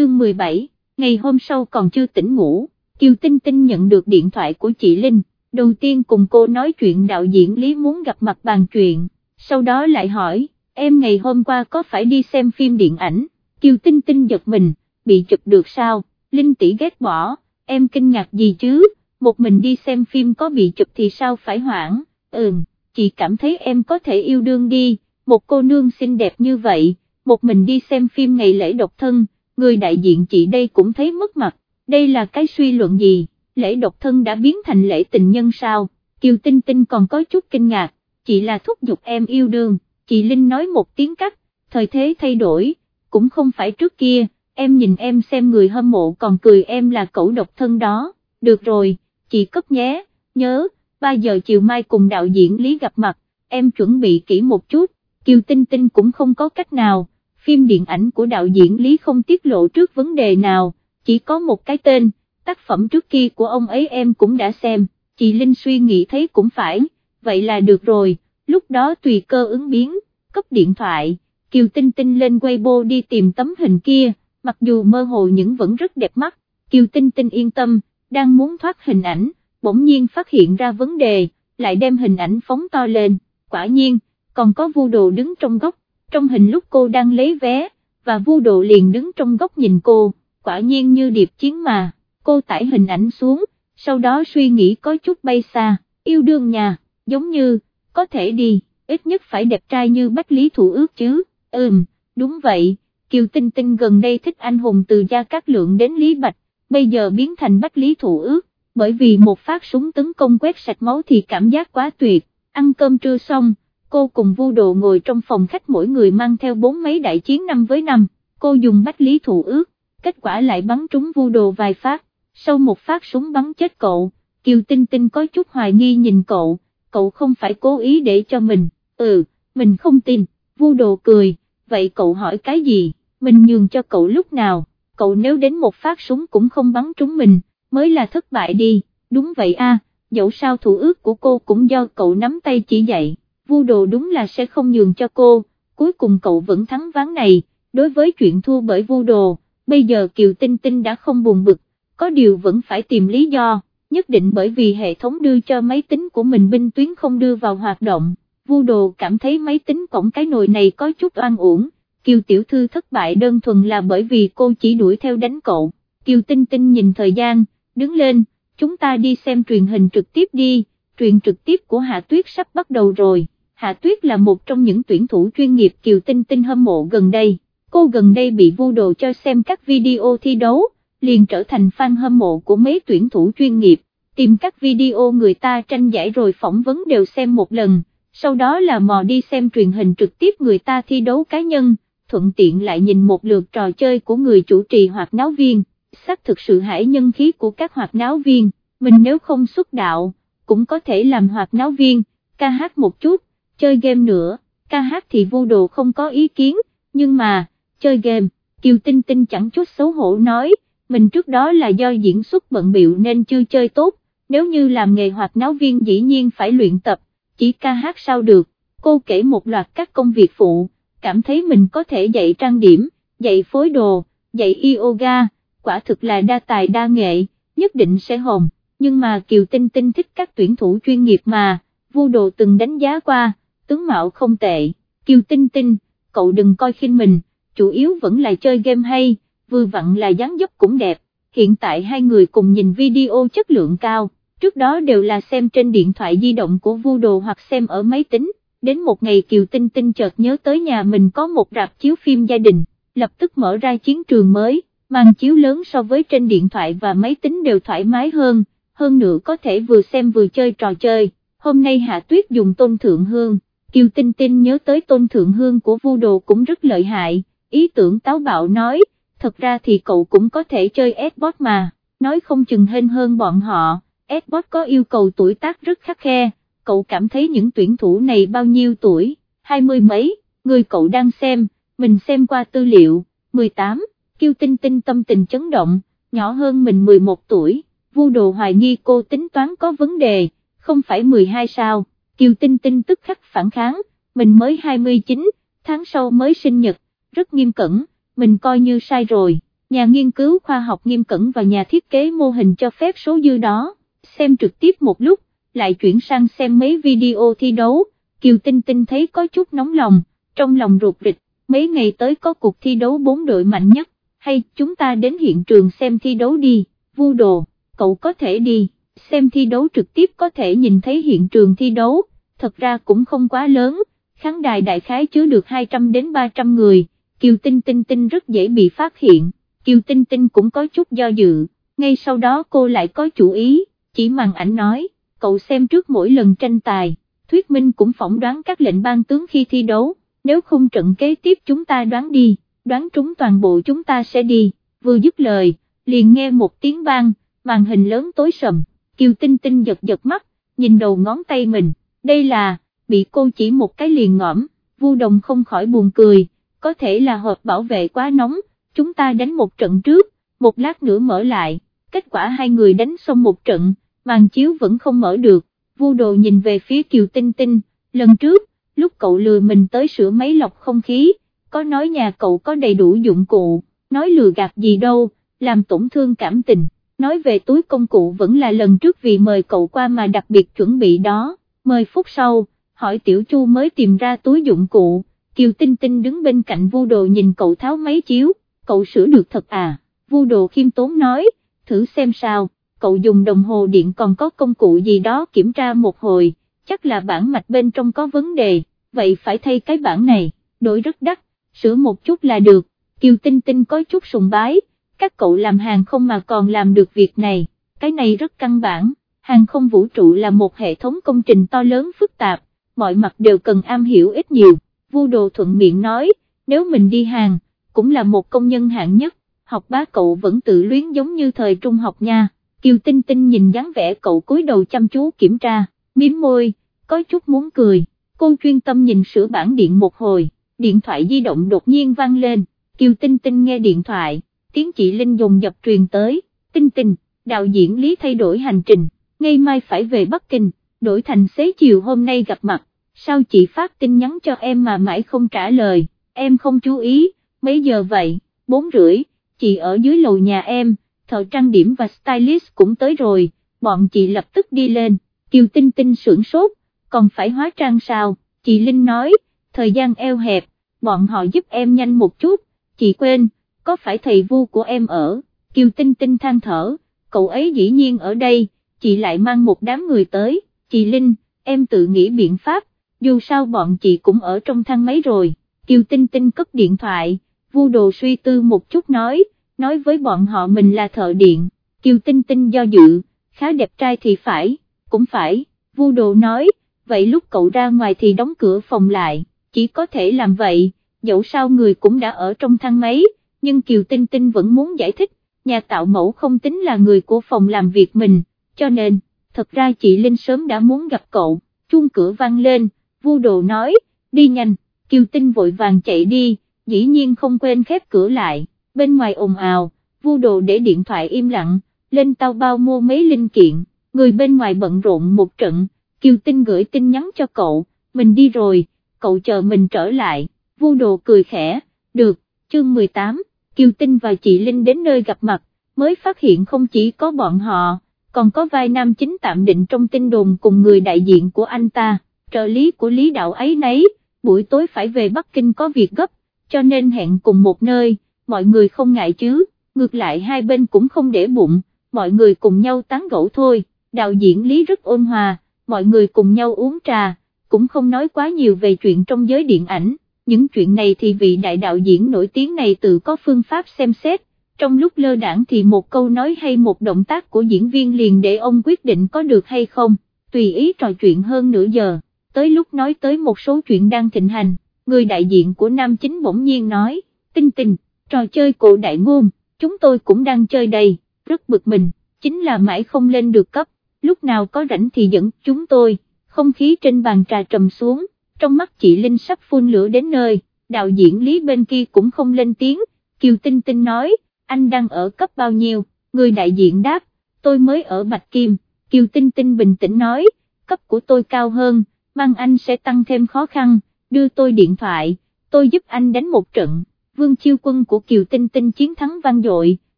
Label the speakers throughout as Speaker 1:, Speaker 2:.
Speaker 1: chương 17, ngày hôm sau còn chưa tỉnh ngủ, Kiều Tinh Tinh nhận được điện thoại của chị Linh, đầu tiên cùng cô nói chuyện đạo diễn Lý muốn gặp mặt bàn chuyện, sau đó lại hỏi, em ngày hôm qua có phải đi xem phim điện ảnh, Kiều Tinh Tinh giật mình, bị chụp được sao, Linh tỷ ghét bỏ, em kinh ngạc gì chứ, một mình đi xem phim có bị chụp thì sao phải hoảng, ừm, chị cảm thấy em có thể yêu đương đi, một cô nương xinh đẹp như vậy, một mình đi xem phim ngày lễ độc thân, người đại diện chị đây cũng thấy mất mặt, đây là cái suy luận gì, lễ độc thân đã biến thành lễ tình nhân sao, Kiều Tinh Tinh còn có chút kinh ngạc, chị là thúc giục em yêu đương, chị Linh nói một tiếng cắt, thời thế thay đổi, cũng không phải trước kia, em nhìn em xem người hâm mộ còn cười em là cậu độc thân đó, được rồi, chị cấp nhé, nhớ, 3 giờ chiều mai cùng đạo diễn Lý gặp mặt, em chuẩn bị kỹ một chút, Kiều Tinh Tinh cũng không có cách nào, phim điện ảnh của đạo diễn Lý không tiết lộ trước vấn đề nào, chỉ có một cái tên, tác phẩm trước kia của ông ấy em cũng đã xem, chị Linh suy nghĩ thấy cũng phải, vậy là được rồi, lúc đó tùy cơ ứng biến, cấp điện thoại, Kiều Tinh Tinh lên Weibo đi tìm tấm hình kia, mặc dù mơ hồ những vẫn rất đẹp mắt, Kiều Tinh Tinh yên tâm, đang muốn thoát hình ảnh, bỗng nhiên phát hiện ra vấn đề, lại đem hình ảnh phóng to lên, quả nhiên, còn có vu đồ đứng trong góc, trong hình lúc cô đang lấy vé, và vu độ liền đứng trong góc nhìn cô, quả nhiên như điệp chiến mà, cô tải hình ảnh xuống, sau đó suy nghĩ có chút bay xa, yêu đương nhà, giống như, có thể đi, ít nhất phải đẹp trai như Bách Lý Thủ ước chứ, ừm, đúng vậy, Kiều Tinh Tinh gần đây thích anh hùng từ Gia Cát Lượng đến Lý Bạch, bây giờ biến thành Bách Lý Thủ ước, bởi vì một phát súng tấn công quét sạch máu thì cảm giác quá tuyệt, ăn cơm trưa xong, cô cùng vu đồ ngồi trong phòng khách mỗi người mang theo bốn mấy đại chiến năm với năm, cô dùng bách lý thủ ước, kết quả lại bắn trúng vu đồ vài phát, sau một phát súng bắn chết cậu, Kiều Tinh Tinh có chút hoài nghi nhìn cậu, cậu không phải cố ý để cho mình, ừ, mình không tin, vu đồ cười, vậy cậu hỏi cái gì, mình nhường cho cậu lúc nào, cậu nếu đến một phát súng cũng không bắn trúng mình, mới là thất bại đi, đúng vậy a, dẫu sao thủ ước của cô cũng do cậu nắm tay chỉ dạy, vu đồ đúng là sẽ không nhường cho cô, cuối cùng cậu vẫn thắng ván này, đối với chuyện thua bởi vu đồ, bây giờ Kiều Tinh Tinh đã không buồn bực, có điều vẫn phải tìm lý do, nhất định bởi vì hệ thống đưa cho máy tính của mình binh tuyến không đưa vào hoạt động, vu đồ cảm thấy máy tính cổng cái nồi này có chút oan uổng, Kiều Tiểu Thư thất bại đơn thuần là bởi vì cô chỉ đuổi theo đánh cậu, Kiều Tinh Tinh nhìn thời gian, đứng lên, chúng ta đi xem truyền hình trực tiếp đi, truyền trực tiếp của Hạ Tuyết sắp bắt đầu rồi. Hạ Tuyết là một trong những tuyển thủ chuyên nghiệp kiều tinh tinh hâm mộ gần đây, cô gần đây bị vô đồ cho xem các video thi đấu, liền trở thành fan hâm mộ của mấy tuyển thủ chuyên nghiệp, tìm các video người ta tranh giải rồi phỏng vấn đều xem một lần, sau đó là mò đi xem truyền hình trực tiếp người ta thi đấu cá nhân, thuận tiện lại nhìn một lượt trò chơi của người chủ trì hoặc náo viên, xác thực sự hải nhân khí của các hoạt náo viên, mình nếu không xuất đạo, cũng có thể làm hoạt náo viên, ca hát một chút chơi game nữa, ca hát thì vô đồ không có ý kiến, nhưng mà, chơi game, Kiều Tinh Tinh chẳng chút xấu hổ nói, mình trước đó là do diễn xuất bận biệu nên chưa chơi tốt, nếu như làm nghề hoạt náo viên dĩ nhiên phải luyện tập, chỉ ca hát sao được, cô kể một loạt các công việc phụ, cảm thấy mình có thể dạy trang điểm, dạy phối đồ, dạy yoga, quả thực là đa tài đa nghệ, nhất định sẽ hồng, nhưng mà Kiều Tinh Tinh thích các tuyển thủ chuyên nghiệp mà, vô đồ từng đánh giá qua, tướng mạo không tệ, Kiều Tinh Tinh, cậu đừng coi khinh mình, chủ yếu vẫn là chơi game hay, vừa vặn là dáng dấp cũng đẹp, hiện tại hai người cùng nhìn video chất lượng cao, trước đó đều là xem trên điện thoại di động của vu đồ hoặc xem ở máy tính, đến một ngày Kiều Tinh Tinh chợt nhớ tới nhà mình có một rạp chiếu phim gia đình, lập tức mở ra chiến trường mới, màn chiếu lớn so với trên điện thoại và máy tính đều thoải mái hơn, hơn nữa có thể vừa xem vừa chơi trò chơi, hôm nay Hạ Tuyết dùng tôn thượng hương. Kiều Tinh Tinh nhớ tới tôn thượng hương của vu đồ cũng rất lợi hại, ý tưởng táo bạo nói, thật ra thì cậu cũng có thể chơi Xbox mà, nói không chừng hên hơn bọn họ, Xbox có yêu cầu tuổi tác rất khắc khe, cậu cảm thấy những tuyển thủ này bao nhiêu tuổi, hai mươi mấy, người cậu đang xem, mình xem qua tư liệu, 18, Kiều Tinh Tinh tâm tình chấn động, nhỏ hơn mình 11 tuổi, vu đồ hoài nghi cô tính toán có vấn đề, không phải 12 sao. Kiều Tinh Tinh tức khắc phản kháng, mình mới 29, tháng sau mới sinh nhật, rất nghiêm cẩn, mình coi như sai rồi, nhà nghiên cứu khoa học nghiêm cẩn và nhà thiết kế mô hình cho phép số dư đó, xem trực tiếp một lúc, lại chuyển sang xem mấy video thi đấu, Kiều Tinh Tinh thấy có chút nóng lòng, trong lòng ruột rịch, mấy ngày tới có cuộc thi đấu bốn đội mạnh nhất, hay chúng ta đến hiện trường xem thi đấu đi, vu đồ, cậu có thể đi, xem thi đấu trực tiếp có thể nhìn thấy hiện trường thi đấu, thật ra cũng không quá lớn, khán đài đại khái chứa được 200 đến 300 người, Kiều Tinh Tinh Tinh rất dễ bị phát hiện, Kiều Tinh Tinh cũng có chút do dự, ngay sau đó cô lại có chủ ý, chỉ màn ảnh nói, cậu xem trước mỗi lần tranh tài, thuyết minh cũng phỏng đoán các lệnh ban tướng khi thi đấu, nếu không trận kế tiếp chúng ta đoán đi, đoán trúng toàn bộ chúng ta sẽ đi, vừa dứt lời, liền nghe một tiếng vang, màn hình lớn tối sầm, Kiều Tinh Tinh giật giật mắt, nhìn đầu ngón tay mình, đây là, bị cô chỉ một cái liền ngõm, Vu Đồng không khỏi buồn cười, có thể là hộp bảo vệ quá nóng, chúng ta đánh một trận trước, một lát nữa mở lại, kết quả hai người đánh xong một trận, màn chiếu vẫn không mở được, Vu Đồ nhìn về phía Kiều Tinh Tinh, lần trước, lúc cậu lừa mình tới sửa máy lọc không khí, có nói nhà cậu có đầy đủ dụng cụ, nói lừa gạt gì đâu, làm tổn thương cảm tình, nói về túi công cụ vẫn là lần trước vì mời cậu qua mà đặc biệt chuẩn bị đó, 10 phút sau, hỏi Tiểu Chu mới tìm ra túi dụng cụ, Kiều Tinh Tinh đứng bên cạnh vu đồ nhìn cậu tháo máy chiếu, cậu sửa được thật à, vu đồ khiêm tốn nói, thử xem sao, cậu dùng đồng hồ điện còn có công cụ gì đó kiểm tra một hồi, chắc là bản mạch bên trong có vấn đề, vậy phải thay cái bản này, đổi rất đắt, sửa một chút là được, Kiều Tinh Tinh có chút sùng bái, các cậu làm hàng không mà còn làm được việc này, cái này rất căn bản, hàng không vũ trụ là một hệ thống công trình to lớn phức tạp, mọi mặt đều cần am hiểu ít nhiều, vu đồ thuận miệng nói, nếu mình đi hàng, cũng là một công nhân hạng nhất, học bá cậu vẫn tự luyến giống như thời trung học nha, Kiều Tinh Tinh nhìn dáng vẻ cậu cúi đầu chăm chú kiểm tra, miếm môi, có chút muốn cười, cô chuyên tâm nhìn sửa bản điện một hồi, điện thoại di động đột nhiên vang lên, Kiều Tinh Tinh nghe điện thoại, tiếng chị Linh dùng dập truyền tới, Tinh Tinh, đạo diễn Lý thay đổi hành trình, ngay mai phải về Bắc Kinh, đổi thành xế chiều hôm nay gặp mặt, sao chị phát tin nhắn cho em mà mãi không trả lời, em không chú ý, mấy giờ vậy, bốn rưỡi, chị ở dưới lầu nhà em, thợ trang điểm và stylist cũng tới rồi, bọn chị lập tức đi lên, Kiều Tinh Tinh sưởng sốt, còn phải hóa trang sao, chị Linh nói, thời gian eo hẹp, bọn họ giúp em nhanh một chút, chị quên, có phải thầy vu của em ở, Kiều Tinh Tinh than thở, cậu ấy dĩ nhiên ở đây, chị lại mang một đám người tới, chị Linh, em tự nghĩ biện pháp, dù sao bọn chị cũng ở trong thang máy rồi, Kiều Tinh Tinh cất điện thoại, vu đồ suy tư một chút nói, nói với bọn họ mình là thợ điện, Kiều Tinh Tinh do dự, khá đẹp trai thì phải, cũng phải, vu đồ nói, vậy lúc cậu ra ngoài thì đóng cửa phòng lại, chỉ có thể làm vậy, dẫu sao người cũng đã ở trong thang máy, nhưng Kiều Tinh Tinh vẫn muốn giải thích, nhà tạo mẫu không tính là người của phòng làm việc mình, cho nên, thật ra chị Linh sớm đã muốn gặp cậu, chuông cửa vang lên, vu đồ nói, đi nhanh, Kiều Tinh vội vàng chạy đi, dĩ nhiên không quên khép cửa lại, bên ngoài ồn ào, vu đồ để điện thoại im lặng, lên tao bao mua mấy linh kiện, người bên ngoài bận rộn một trận, Kiều Tinh gửi tin nhắn cho cậu, mình đi rồi, cậu chờ mình trở lại, vu đồ cười khẽ, được, chương 18, Kiều Tinh và chị Linh đến nơi gặp mặt, mới phát hiện không chỉ có bọn họ, còn có vai nam chính tạm định trong tin đồn cùng người đại diện của anh ta, trợ lý của lý đạo ấy nấy, buổi tối phải về Bắc Kinh có việc gấp, cho nên hẹn cùng một nơi, mọi người không ngại chứ, ngược lại hai bên cũng không để bụng, mọi người cùng nhau tán gẫu thôi, đạo diễn lý rất ôn hòa, mọi người cùng nhau uống trà, cũng không nói quá nhiều về chuyện trong giới điện ảnh, những chuyện này thì vị đại đạo diễn nổi tiếng này tự có phương pháp xem xét, trong lúc lơ đảng thì một câu nói hay một động tác của diễn viên liền để ông quyết định có được hay không, tùy ý trò chuyện hơn nửa giờ, tới lúc nói tới một số chuyện đang thịnh hành, người đại diện của nam chính bỗng nhiên nói, tinh tinh, trò chơi cổ đại ngôn, chúng tôi cũng đang chơi đây, rất bực mình, chính là mãi không lên được cấp, lúc nào có rảnh thì dẫn chúng tôi, không khí trên bàn trà trầm xuống, trong mắt chị Linh sắp phun lửa đến nơi, đạo diễn Lý bên kia cũng không lên tiếng, Kiều Tinh Tinh nói, anh đang ở cấp bao nhiêu, người đại diện đáp, tôi mới ở Bạch Kim, Kiều Tinh Tinh bình tĩnh nói, cấp của tôi cao hơn, mang anh sẽ tăng thêm khó khăn, đưa tôi điện thoại, tôi giúp anh đánh một trận, Vương Chiêu Quân của Kiều Tinh Tinh chiến thắng vang dội,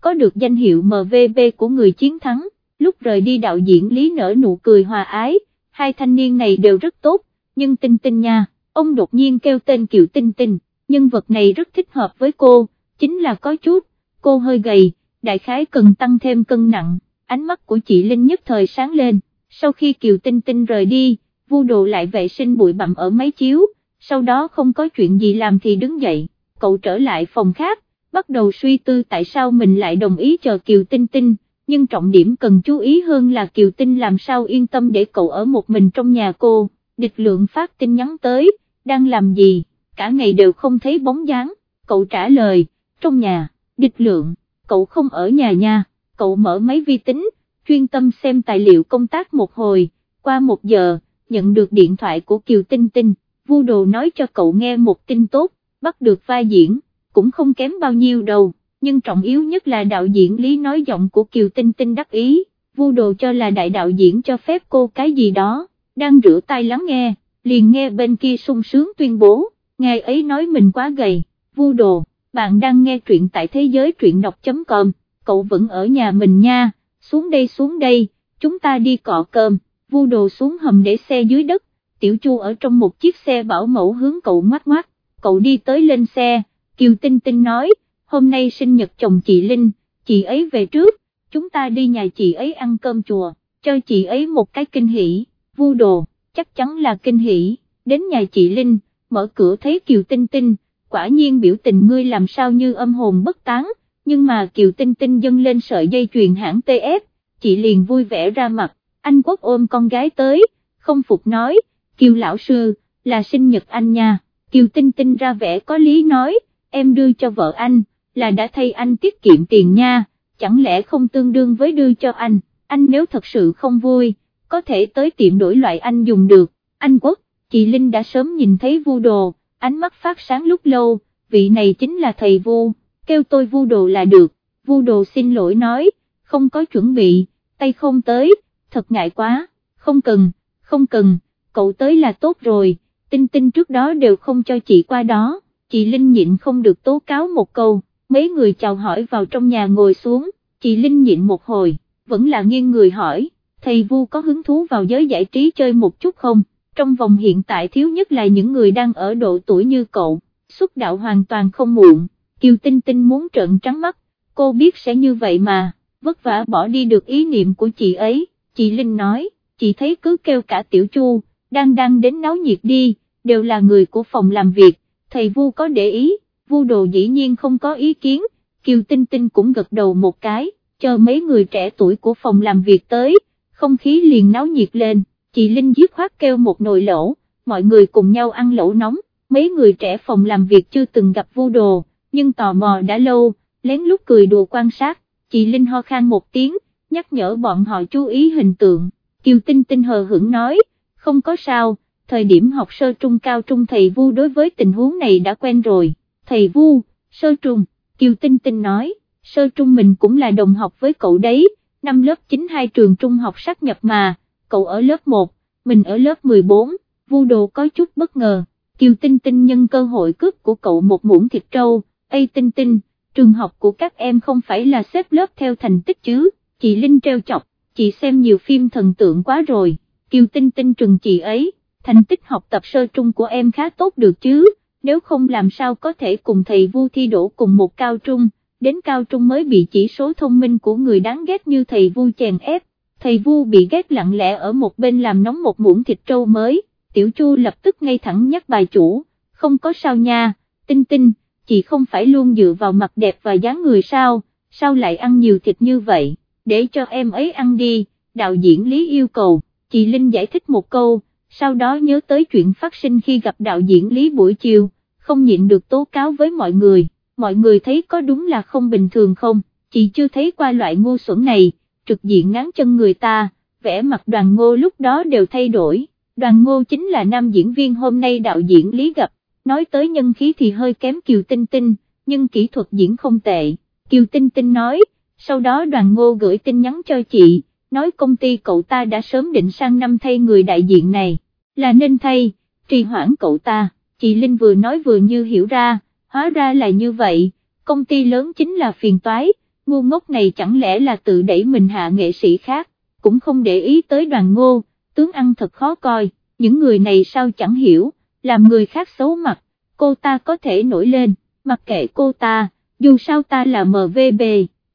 Speaker 1: có được danh hiệu MVP của người chiến thắng, lúc rời đi đạo diễn Lý nở nụ cười hòa ái, hai thanh niên này đều rất tốt, nhưng Tinh Tinh nha, ông đột nhiên kêu tên Kiều Tinh Tinh, nhân vật này rất thích hợp với cô, chính là có chút, cô hơi gầy, đại khái cần tăng thêm cân nặng, ánh mắt của chị Linh nhất thời sáng lên, sau khi Kiều Tinh Tinh rời đi, vu đồ lại vệ sinh bụi bặm ở máy chiếu, sau đó không có chuyện gì làm thì đứng dậy, cậu trở lại phòng khác, bắt đầu suy tư tại sao mình lại đồng ý chờ Kiều Tinh Tinh, nhưng trọng điểm cần chú ý hơn là Kiều Tinh làm sao yên tâm để cậu ở một mình trong nhà cô, địch lượng phát tin nhắn tới, đang làm gì, cả ngày đều không thấy bóng dáng, cậu trả lời, trong nhà, địch lượng, cậu không ở nhà nha, cậu mở máy vi tính, chuyên tâm xem tài liệu công tác một hồi, qua một giờ, nhận được điện thoại của Kiều Tinh Tinh, vu đồ nói cho cậu nghe một tin tốt, bắt được vai diễn, cũng không kém bao nhiêu đâu, nhưng trọng yếu nhất là đạo diễn Lý nói giọng của Kiều Tinh Tinh đắc ý, vu đồ cho là đại đạo diễn cho phép cô cái gì đó, đang rửa tay lắng nghe, liền nghe bên kia sung sướng tuyên bố, ngài ấy nói mình quá gầy, vu đồ, bạn đang nghe truyện tại thế giới truyện đọc.com, cậu vẫn ở nhà mình nha, xuống đây xuống đây, chúng ta đi cọ cơm, vu đồ xuống hầm để xe dưới đất, tiểu chu ở trong một chiếc xe bảo mẫu hướng cậu ngoát ngoát, cậu đi tới lên xe, Kiều Tinh Tinh nói, hôm nay sinh nhật chồng chị Linh, chị ấy về trước, chúng ta đi nhà chị ấy ăn cơm chùa, cho chị ấy một cái kinh hỉ, vu đồ, chắc chắn là kinh hỉ, đến nhà chị Linh, mở cửa thấy Kiều Tinh Tinh, quả nhiên biểu tình ngươi làm sao như âm hồn bất tán, nhưng mà Kiều Tinh Tinh dâng lên sợi dây chuyền hãng TF, chị liền vui vẻ ra mặt, anh quốc ôm con gái tới, không phục nói, Kiều lão sư, là sinh nhật anh nha, Kiều Tinh Tinh ra vẻ có lý nói, em đưa cho vợ anh, là đã thay anh tiết kiệm tiền nha, chẳng lẽ không tương đương với đưa cho anh, anh nếu thật sự không vui, có thể tới tiệm đổi loại anh dùng được, anh quốc, chị Linh đã sớm nhìn thấy vu đồ, ánh mắt phát sáng lúc lâu, vị này chính là thầy vu, kêu tôi vu đồ là được, vu đồ xin lỗi nói, không có chuẩn bị, tay không tới, thật ngại quá, không cần, không cần, cậu tới là tốt rồi, tinh tinh trước đó đều không cho chị qua đó, chị Linh nhịn không được tố cáo một câu, mấy người chào hỏi vào trong nhà ngồi xuống, chị Linh nhịn một hồi, vẫn là nghiêng người hỏi, thầy Vu có hứng thú vào giới giải trí chơi một chút không, trong vòng hiện tại thiếu nhất là những người đang ở độ tuổi như cậu, xuất đạo hoàn toàn không muộn, Kiều Tinh Tinh muốn trợn trắng mắt, cô biết sẽ như vậy mà, vất vả bỏ đi được ý niệm của chị ấy, chị Linh nói, chị thấy cứ kêu cả Tiểu Chu, đang đang đến náo nhiệt đi, đều là người của phòng làm việc, thầy Vu có để ý, Vu đồ dĩ nhiên không có ý kiến, Kiều Tinh Tinh cũng gật đầu một cái, chờ mấy người trẻ tuổi của phòng làm việc tới, không khí liền náo nhiệt lên, chị Linh dứt khoát kêu một nồi lẩu, mọi người cùng nhau ăn lẩu nóng, mấy người trẻ phòng làm việc chưa từng gặp Vu đồ, nhưng tò mò đã lâu, lén lút cười đùa quan sát, chị Linh ho khan một tiếng, nhắc nhở bọn họ chú ý hình tượng, Kiều Tinh Tinh hờ hững nói, không có sao, thời điểm học sơ trung cao trung thầy Vu đối với tình huống này đã quen rồi, thầy Vu, sơ trung, Kiều Tinh Tinh nói, sơ trung mình cũng là đồng học với cậu đấy, năm lớp 9 hai trường trung học sát nhập mà, cậu ở lớp 1, mình ở lớp 14, Vu đồ có chút bất ngờ, Kiều Tinh Tinh nhân cơ hội cướp của cậu một muỗng thịt trâu, Ây Tinh Tinh, trường học của các em không phải là xếp lớp theo thành tích chứ, chị Linh treo chọc, chị xem nhiều phim thần tượng quá rồi, Kiều Tinh Tinh trừng chị ấy, thành tích học tập sơ trung của em khá tốt được chứ, nếu không làm sao có thể cùng thầy Vu thi đổ cùng một cao trung, đến cao trung mới bị chỉ số thông minh của người đáng ghét như thầy Vu chèn ép, thầy Vu bị ghét lặng lẽ ở một bên làm nóng một muỗng thịt trâu mới, Tiểu Chu lập tức ngay thẳng nhắc bài chủ, không có sao nha, tinh tinh, chị không phải luôn dựa vào mặt đẹp và dáng người sao, sao lại ăn nhiều thịt như vậy, để cho em ấy ăn đi, đạo diễn Lý yêu cầu, chị Linh giải thích một câu, sau đó nhớ tới chuyện phát sinh khi gặp đạo diễn Lý buổi chiều, không nhịn được tố cáo với mọi người, mọi người thấy có đúng là không bình thường không, chị chưa thấy qua loại ngu xuẩn này, trực diện ngán chân người ta, vẻ mặt đoàn ngô lúc đó đều thay đổi, đoàn ngô chính là nam diễn viên hôm nay đạo diễn Lý gặp, nói tới nhân khí thì hơi kém Kiều Tinh Tinh, nhưng kỹ thuật diễn không tệ, Kiều Tinh Tinh nói, sau đó đoàn ngô gửi tin nhắn cho chị, nói công ty cậu ta đã sớm định sang năm thay người đại diện này, là nên thay, trì hoãn cậu ta, chị Linh vừa nói vừa như hiểu ra, hóa ra là như vậy, công ty lớn chính là phiền toái, ngu ngốc này chẳng lẽ là tự đẩy mình hạ nghệ sĩ khác, cũng không để ý tới đoàn ngô, tướng ăn thật khó coi, những người này sao chẳng hiểu, làm người khác xấu mặt, cô ta có thể nổi lên, mặc kệ cô ta, dù sao ta là MVB,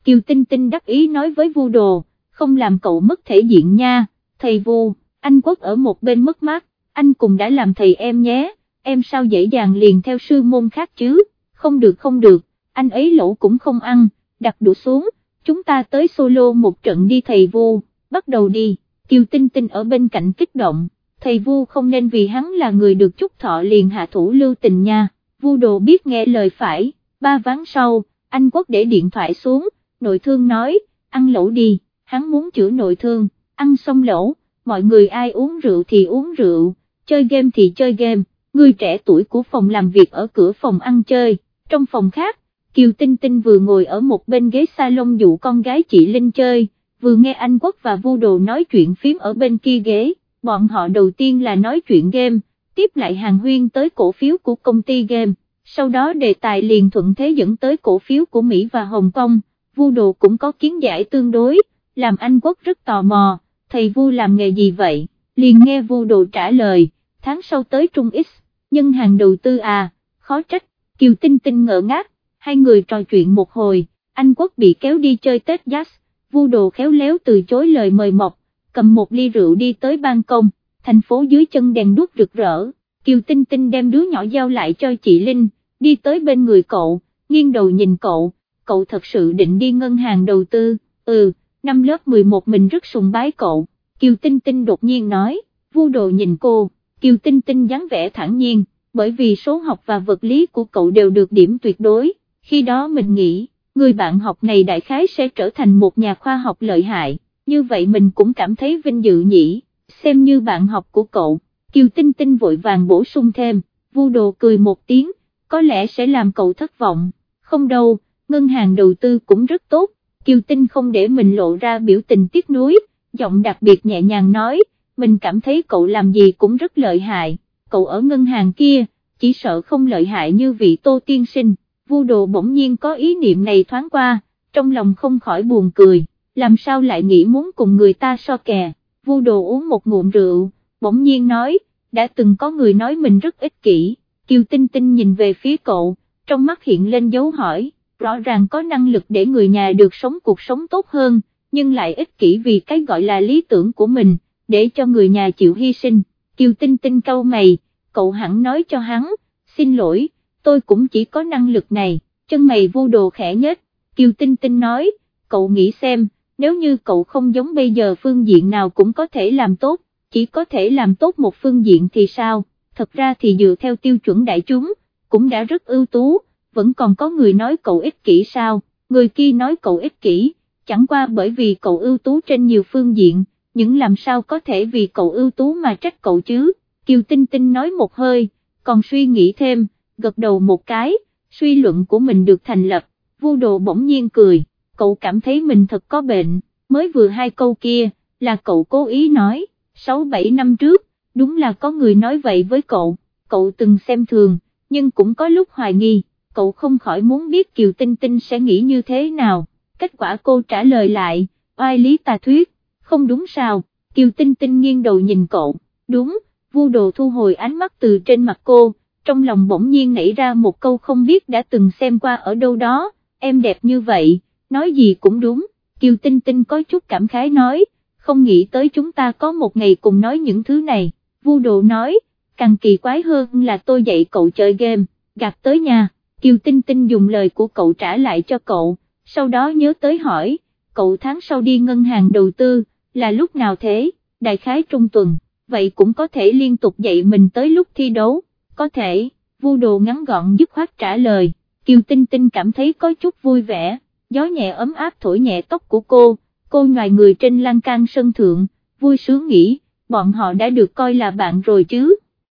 Speaker 1: Kiều Tinh Tinh đắc ý nói với vu đồ, không làm cậu mất thể diện nha, thầy vu, anh quốc ở một bên mất mát, anh cùng đã làm thầy em nhé, em sao dễ dàng liền theo sư môn khác chứ, không được không được, anh ấy lỗ cũng không ăn, đặt đũa xuống, chúng ta tới solo một trận đi thầy vu, bắt đầu đi, Kiều Tinh Tinh ở bên cạnh kích động, thầy vu không nên vì hắn là người được chúc thọ liền hạ thủ lưu tình nha, vu đồ biết nghe lời phải, ba ván sau, anh quốc để điện thoại xuống, nội thương nói, ăn lẩu đi, hắn muốn chữa nội thương, ăn xong lẩu, mọi người ai uống rượu thì uống rượu, chơi game thì chơi game, người trẻ tuổi của phòng làm việc ở cửa phòng ăn chơi, trong phòng khác, Kiều Tinh Tinh vừa ngồi ở một bên ghế salon dụ con gái chị Linh chơi, vừa nghe anh Quốc và Vu Đồ nói chuyện phím ở bên kia ghế, bọn họ đầu tiên là nói chuyện game, tiếp lại hàng huyên tới cổ phiếu của công ty game, sau đó đề tài liền thuận thế dẫn tới cổ phiếu của Mỹ và Hồng Kông, Vu Đồ cũng có kiến giải tương đối, làm anh Quốc rất tò mò, thầy Vu làm nghề gì vậy, liền nghe Vu Đồ trả lời, tháng sau tới Trung X, nhân hàng đầu tư à, khó trách, Kiều Tinh Tinh ngỡ ngác, hai người trò chuyện một hồi, anh Quốc bị kéo đi chơi Tết Jazz, Vu Đồ khéo léo từ chối lời mời mọc, cầm một ly rượu đi tới ban công, thành phố dưới chân đèn đuốc rực rỡ, Kiều Tinh Tinh đem đứa nhỏ giao lại cho chị Linh, đi tới bên người cậu, nghiêng đầu nhìn cậu, cậu thật sự định đi ngân hàng đầu tư, ừ, năm lớp 11 mình rất sùng bái cậu, Kiều Tinh Tinh đột nhiên nói, Vu Đồ nhìn cô, Kiều Tinh Tinh dáng vẻ thẳng nhiên, bởi vì số học và vật lý của cậu đều được điểm tuyệt đối, khi đó mình nghĩ, người bạn học này đại khái sẽ trở thành một nhà khoa học lợi hại, như vậy mình cũng cảm thấy vinh dự nhỉ, xem như bạn học của cậu, Kiều Tinh Tinh vội vàng bổ sung thêm, Vu Đồ cười một tiếng, có lẽ sẽ làm cậu thất vọng, không đâu, ngân hàng đầu tư cũng rất tốt, Kiều Tinh không để mình lộ ra biểu tình tiếc nuối, giọng đặc biệt nhẹ nhàng nói, mình cảm thấy cậu làm gì cũng rất lợi hại, cậu ở ngân hàng kia, chỉ sợ không lợi hại như vị tô tiên sinh, vu đồ bỗng nhiên có ý niệm này thoáng qua, trong lòng không khỏi buồn cười, làm sao lại nghĩ muốn cùng người ta so kè, vu đồ uống một ngụm rượu, bỗng nhiên nói, đã từng có người nói mình rất ích kỷ, kiều tinh tinh nhìn về phía cậu, trong mắt hiện lên dấu hỏi, rõ ràng có năng lực để người nhà được sống cuộc sống tốt hơn, nhưng lại ích kỷ vì cái gọi là lý tưởng của mình, để cho người nhà chịu hy sinh, kiều tinh tinh câu mày, cậu hẳn nói cho hắn, xin lỗi, tôi cũng chỉ có năng lực này, chân mày vô đồ khẽ nhất, kiều tinh tinh nói, cậu nghĩ xem, nếu như cậu không giống bây giờ phương diện nào cũng có thể làm tốt, chỉ có thể làm tốt một phương diện thì sao, thật ra thì dựa theo tiêu chuẩn đại chúng, cũng đã rất ưu tú, vẫn còn có người nói cậu ích kỷ sao, người kia nói cậu ích kỷ, chẳng qua bởi vì cậu ưu tú trên nhiều phương diện, những làm sao có thể vì cậu ưu tú mà trách cậu chứ, Kiều Tinh Tinh nói một hơi, còn suy nghĩ thêm, gật đầu một cái, suy luận của mình được thành lập, vu đồ bỗng nhiên cười, cậu cảm thấy mình thật có bệnh, mới vừa hai câu kia, là cậu cố ý nói, 6-7 năm trước, đúng là có người nói vậy với cậu, cậu từng xem thường, nhưng cũng có lúc hoài nghi, cậu không khỏi muốn biết Kiều Tinh Tinh sẽ nghĩ như thế nào, kết quả cô trả lời lại, oai lý tà thuyết, không đúng sao, Kiều Tinh Tinh nghiêng đầu nhìn cậu, đúng, vu đồ thu hồi ánh mắt từ trên mặt cô, trong lòng bỗng nhiên nảy ra một câu không biết đã từng xem qua ở đâu đó, em đẹp như vậy, nói gì cũng đúng, Kiều Tinh Tinh có chút cảm khái nói, không nghĩ tới chúng ta có một ngày cùng nói những thứ này, vu đồ nói, càng kỳ quái hơn là tôi dạy cậu chơi game, gạt tới nhà, Kiều Tinh Tinh dùng lời của cậu trả lại cho cậu, sau đó nhớ tới hỏi, cậu tháng sau đi ngân hàng đầu tư, là lúc nào thế, đại khái trung tuần, vậy cũng có thể liên tục dạy mình tới lúc thi đấu, có thể, vu đồ ngắn gọn dứt khoát trả lời, Kiều Tinh Tinh cảm thấy có chút vui vẻ, gió nhẹ ấm áp thổi nhẹ tóc của cô, cô ngoài người trên lan can sân thượng, vui sướng nghĩ, bọn họ đã được coi là bạn rồi chứ.